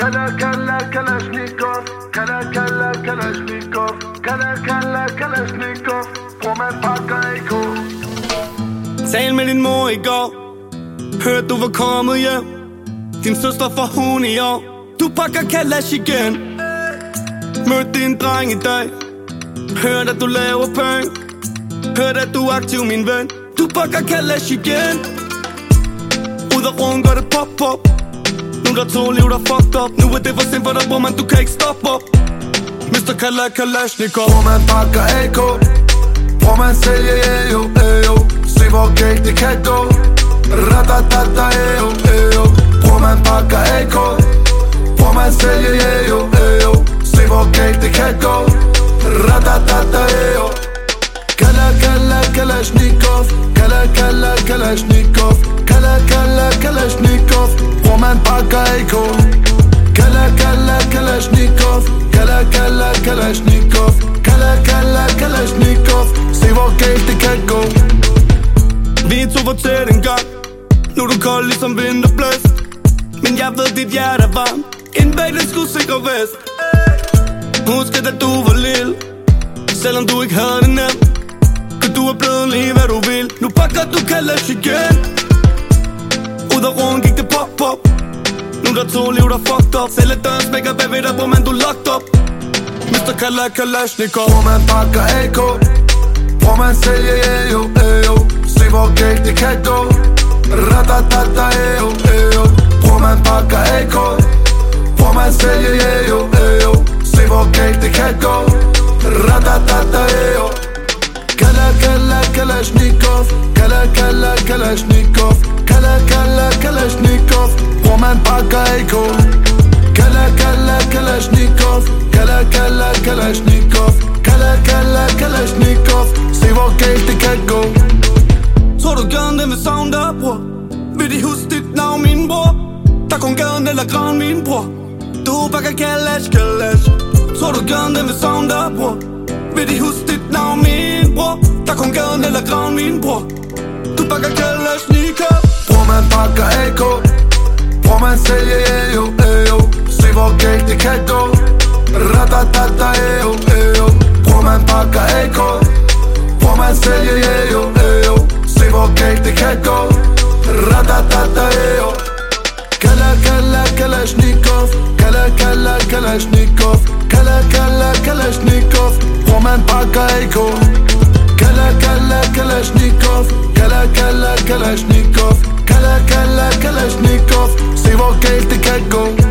Kala kala kalashnikov. Kala kala kalashnikov. Kala kala kalashnikov. Bror man pakker AK Tal med din mor i går. Hørte du var kommet hjem. Din søster for hun i år. Du pakker kalash igen. Mødte din dreng i dag. Hørte at du laver penge Hørte at du er aktiv min ven. Du pakker kalash igen. Ud af rum gør det pop pop. Nu der to liv der fucked up. Nu er det for sent for dig bror man du kan ikke stoppe op. Mr. Kala Kalashnikov. Bror man pakker AK Bror man sælger yeah, jo, yeah, jo Se hvor galt det kan gå. Kalashnikov Kala kala kalashnikov. Kala kala kalashnikov Roman man Kala kala kalashnikov Kala kala kalashnikov. Kala kala kalashnikov Se hvor galt det kan gå. Vi to var tæt en gang. Nu er du kold ligesom vinterblæst Men jeg ved dit hjerte er varmt. En bag den skulle sikre vest. Husk at da du var lille Selvom du ikke havde det nemt. Fuck Nu du kan lade igen. Ud af roen gik det pop pop. Nu der to liv der fucked up. Selv et døren smækker bagved dig, bror man du locked up. Mr. Kalla Kalashnikov. Bror man pakker AK Bror man sælger AO AO Se hvor galt det kan gå. Ratatata AO AO Bror man pakker AK Bror man sælger AO AO Se hvor galt det kan gå. Ratatata AO Kala kala kalashnikov Kala kala kalashnikov Kala kala kalashnikov Bror man pakker AK Kala kala kalashnikov Kala kala kalashnikov Kala kala kalashnikov Se hvor galt det kan gå Tror du gaden den vil savne dig, bror? Vil de huske dit navn, min bror? Der kun gaden eller graven, min bror Du bakker kalash, kalash Tror du gaden den vil savne dig, bror? Vil de huske dit navn, min? Der kun gaden eller graven, min bror. Du bakker kalash, sneaker Bror man pakker AK Bror man sælger AO AO Se hvor galt det kan gå. Ratatata AO AO Bror man pakker AK Bror man sælger AO AO Se hvor galt det kan gå. Ratatata AO Kala kala kalashnikov Kala kala kalashnikov Kala kala kalashnikov Bror man pakker AK kalashnikov Kala kala kalashnikov. Se hvor galt det kan gå